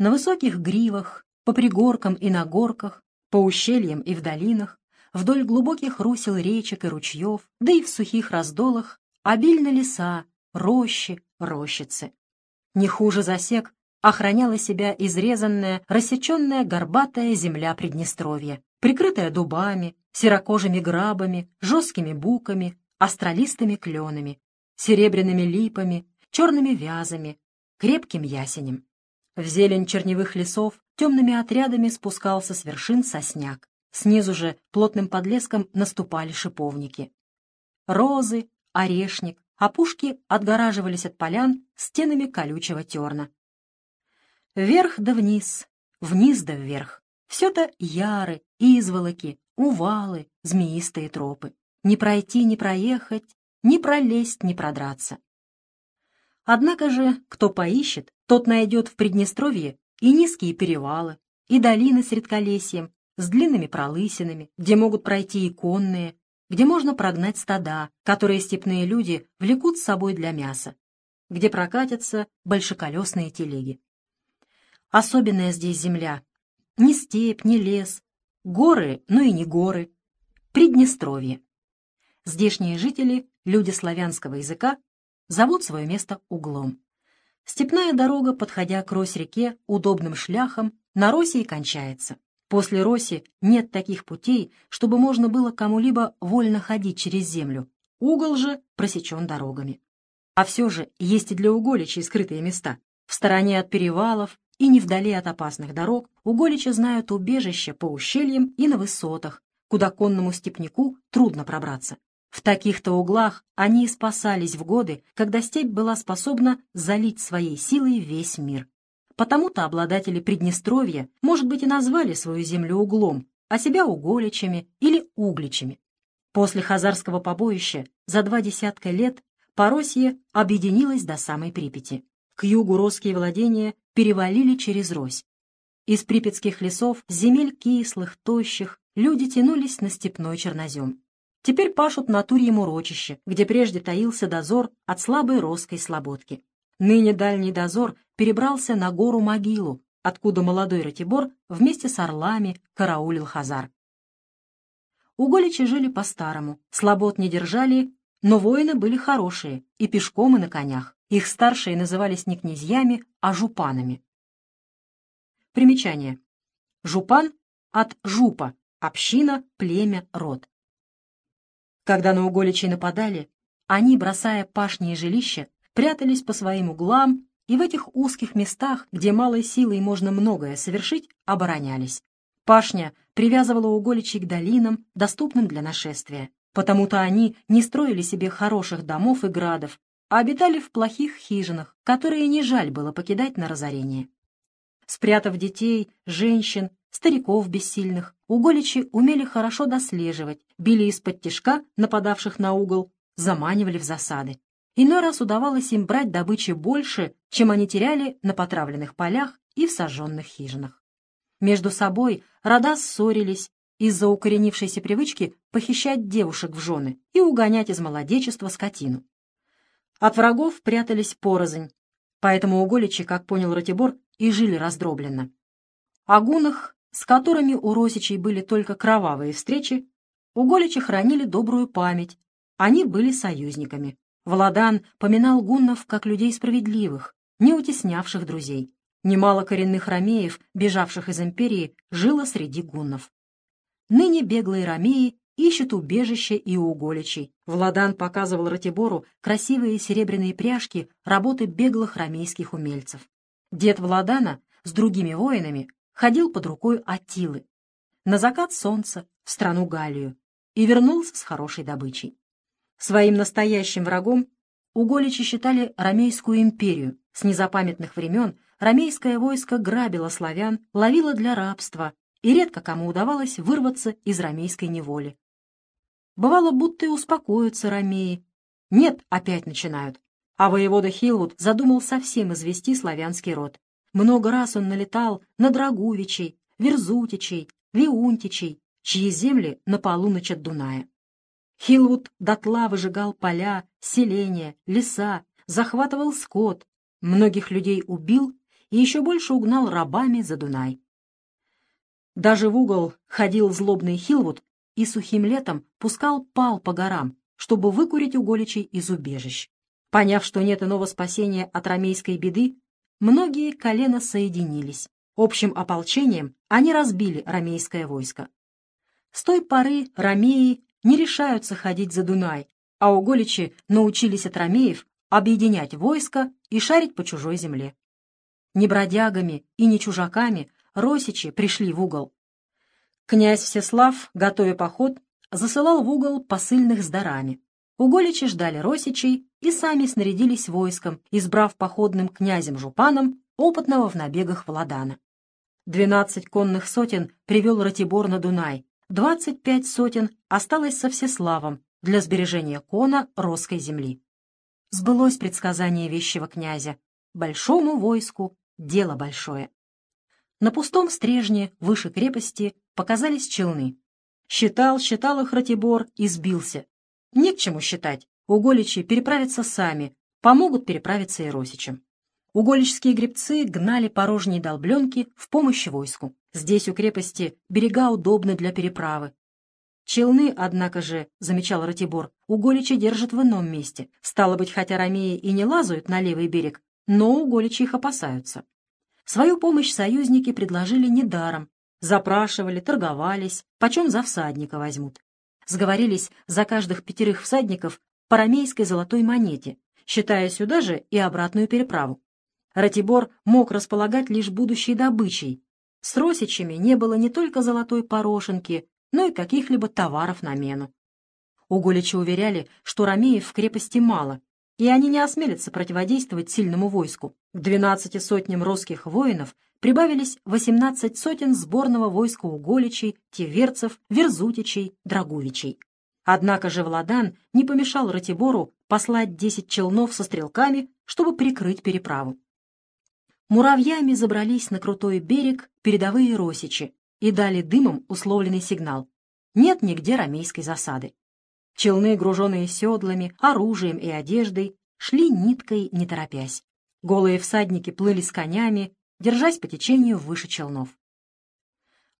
На высоких гривах, по пригоркам и на горках, по ущельям и в долинах, вдоль глубоких русел речек и ручьев, да и в сухих раздолах, обильно леса, рощи, рощицы. Не хуже засек охраняла себя изрезанная, рассеченная горбатая земля Приднестровья, прикрытая дубами, серокожими грабами, жесткими буками, астролистыми кленами, серебряными липами, черными вязами, крепким ясенем. В зелень черневых лесов темными отрядами спускался с вершин сосняк. Снизу же плотным подлеском наступали шиповники. Розы, орешник, опушки отгораживались от полян стенами колючего терна. Вверх да вниз, вниз да вверх. Все-то яры, изволоки, увалы, змеистые тропы. Не пройти, не проехать, не пролезть, не продраться. Однако же, кто поищет, тот найдет в Приднестровье и низкие перевалы, и долины с редколесьем, с длинными пролысинами, где могут пройти и конные, где можно прогнать стада, которые степные люди влекут с собой для мяса, где прокатятся большеколесные телеги. Особенная здесь земля. Ни степь, ни лес. Горы, но и не горы. Приднестровье. Здешние жители, люди славянского языка, зовут свое место углом. Степная дорога, подходя к Рось-реке удобным шляхом, на Росе и кончается. После Роси нет таких путей, чтобы можно было кому-либо вольно ходить через землю. Угол же просечен дорогами. А все же есть и для уголичей скрытые места. В стороне от перевалов, и не вдали от опасных дорог уголичи знают убежище по ущельям и на высотах, куда конному степняку трудно пробраться. В таких-то углах они спасались в годы, когда степь была способна залить своей силой весь мир. Потому-то обладатели Приднестровья, может быть, и назвали свою землю углом, а себя уголичами или угличами. После хазарского побоища за два десятка лет Поросье объединилось до самой Припяти. К югу русские владения перевалили через Рось. Из припятских лесов, земель кислых, тощих, люди тянулись на степной чернозем. Теперь пашут на Турьем урочище, где прежде таился дозор от слабой роской слободки. Ныне дальний дозор перебрался на гору Могилу, откуда молодой Ратибор вместе с орлами караулил Хазар. Уголичи жили по-старому, слобод не держали, но воины были хорошие, и пешком, и на конях. Их старшие назывались не князьями, а жупанами. Примечание. Жупан от жупа, община, племя, род. Когда на уголичей нападали, они, бросая пашни и жилища, прятались по своим углам и в этих узких местах, где малой силой можно многое совершить, оборонялись. Пашня привязывала уголичей к долинам, доступным для нашествия. Потому-то они не строили себе хороших домов и градов, а обитали в плохих хижинах, которые не жаль было покидать на разорение. Спрятав детей, женщин, стариков бессильных, уголичи умели хорошо дослеживать, били из-под тишка нападавших на угол, заманивали в засады. Иной раз удавалось им брать добычи больше, чем они теряли на потравленных полях и в сожженных хижинах. Между собой рода ссорились из-за укоренившейся привычки похищать девушек в жены и угонять из молодечества скотину. От врагов прятались порознь, поэтому уголичи, как понял Ратибор, и жили раздробленно. О гунах, с которыми у Росичей были только кровавые встречи, уголичи хранили добрую память, они были союзниками. Владан поминал гуннов как людей справедливых, не утеснявших друзей. Немало коренных ромеев, бежавших из империи, жило среди гуннов. Ныне беглые ромеи ищет убежище и у уголичей. Владан показывал Ратибору красивые серебряные пряжки работы беглых рамейских умельцев. Дед Владана с другими воинами ходил под рукой Атилы на закат солнца в страну Галию и вернулся с хорошей добычей. Своим настоящим врагом уголичи считали Ромейскую империю. С незапамятных времен ромейское войско грабило славян, ловило для рабства, и редко кому удавалось вырваться из ромейской неволи. Бывало, будто и успокоятся ромеи. Нет, опять начинают. А воевода Хилвуд задумал совсем извести славянский род. Много раз он налетал на Драгувичей, Верзутичей, Леунтичей, чьи земли на полуночь от Дуная. Хилвуд дотла выжигал поля, селения, леса, захватывал скот, многих людей убил и еще больше угнал рабами за Дунай. Даже в угол ходил злобный Хилвуд и сухим летом пускал пал по горам, чтобы выкурить уголичей из убежищ. Поняв, что нет иного спасения от ромейской беды, многие колено соединились. Общим ополчением они разбили ромейское войско. С той поры ромеи не решаются ходить за Дунай, а уголичи научились от ромеев объединять войско и шарить по чужой земле. Не бродягами и не чужаками росичи пришли в угол. Князь Всеслав, готовя поход, засылал в угол посыльных с дарами. Уголичи ждали росичей и сами снарядились войском, избрав походным князем Жупаном опытного в набегах Владана. Двенадцать конных сотен привел Ратибор на Дунай, двадцать пять сотен осталось со Всеславом для сбережения кона Росской земли. Сбылось предсказание вещего князя. Большому войску дело большое. На пустом стрежне выше крепости показались челны. Считал, считал их Ратибор и сбился. Не к чему считать. Уголичи переправятся сами, помогут переправиться и Росичам. Уголические гребцы гнали порожние долбленки в помощь войску. Здесь у крепости берега удобны для переправы. Челны, однако же, — замечал Ратибор, — уголичи держат в ином месте. Стало быть, хотя ромеи и не лазают на левый берег, но уголичи их опасаются. Свою помощь союзники предложили недаром. Запрашивали, торговались, почем за всадника возьмут. Сговорились за каждых пятерых всадников по ромейской золотой монете, считая сюда же и обратную переправу. Ратибор мог располагать лишь будущей добычей. С росичами не было не только золотой порошинки, но и каких-либо товаров на мену. Уголичи уверяли, что ромеев в крепости мало, и они не осмелятся противодействовать сильному войску. К двенадцати сотням русских воинов прибавились восемнадцать сотен сборного войска уголичей, тиверцев, верзутичей, драгувичей. Однако же Владан не помешал Ратибору послать десять челнов со стрелками, чтобы прикрыть переправу. Муравьями забрались на крутой берег передовые росичи и дали дымом условленный сигнал. Нет нигде ромейской засады. Челны, груженные седлами, оружием и одеждой, шли ниткой, не торопясь. Голые всадники плыли с конями, держась по течению выше челнов.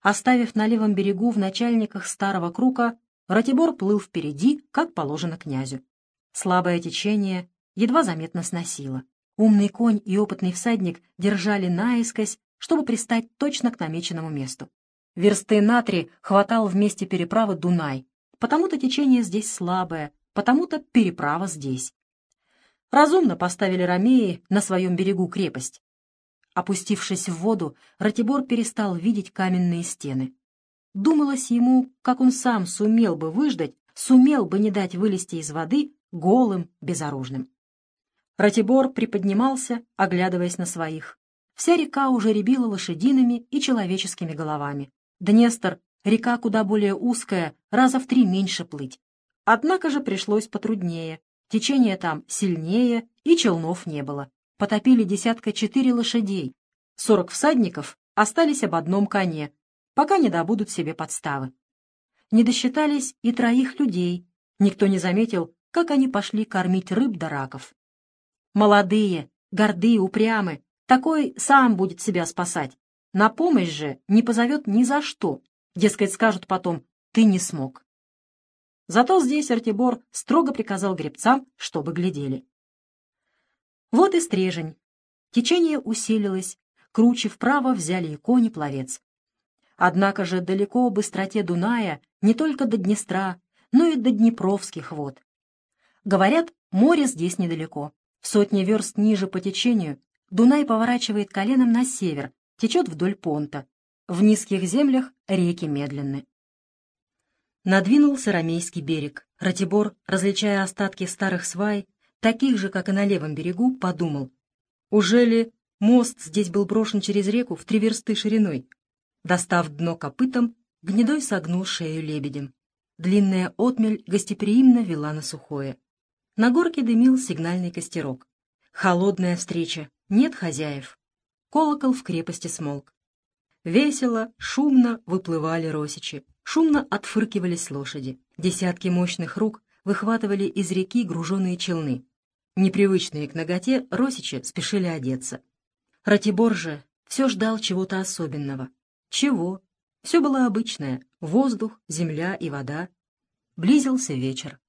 Оставив на левом берегу в начальниках старого круга, Ратибор плыл впереди, как положено князю. Слабое течение едва заметно сносило. Умный конь и опытный всадник держали наискось, чтобы пристать точно к намеченному месту. Версты на три хватал вместе переправы Дунай, потому-то течение здесь слабое, потому-то переправа здесь. Разумно поставили ромеи на своем берегу крепость. Опустившись в воду, Ратибор перестал видеть каменные стены. Думалось ему, как он сам сумел бы выждать, сумел бы не дать вылезти из воды голым, безоружным. Ратибор приподнимался, оглядываясь на своих. Вся река уже рябила лошадиными и человеческими головами. Днестр — река куда более узкая, раза в три меньше плыть. Однако же пришлось потруднее. Течение там сильнее, и челнов не было. Потопили десятка четыре лошадей. Сорок всадников остались об одном коне, пока не добудут себе подставы. Не досчитались и троих людей. Никто не заметил, как они пошли кормить рыб да раков. Молодые, гордые, упрямы, такой сам будет себя спасать. На помощь же не позовет ни за что. Дескать, скажут потом, ты не смог. Зато здесь Артибор строго приказал гребцам, чтобы глядели. Вот и стрежень. Течение усилилось, круче вправо взяли и кони пловец. Однако же далеко быстроте Дуная не только до Днестра, но и до Днепровских вод. Говорят, море здесь недалеко. В сотни верст ниже по течению Дунай поворачивает коленом на север, течет вдоль понта. В низких землях реки медленны. Надвинулся Ромейский берег. Ратибор, различая остатки старых свай, таких же, как и на левом берегу, подумал. Уже ли мост здесь был брошен через реку в три версты шириной? Достав дно копытом, гнедой согнул шею лебедем. Длинная отмель гостеприимно вела на сухое. На горке дымил сигнальный костерок. Холодная встреча, нет хозяев. Колокол в крепости смолк. Весело, шумно выплывали росичи, шумно отфыркивались лошади. Десятки мощных рук выхватывали из реки груженные челны. Непривычные к ноготе росичи спешили одеться. Ратибор же все ждал чего-то особенного. Чего? Все было обычное — воздух, земля и вода. Близился вечер.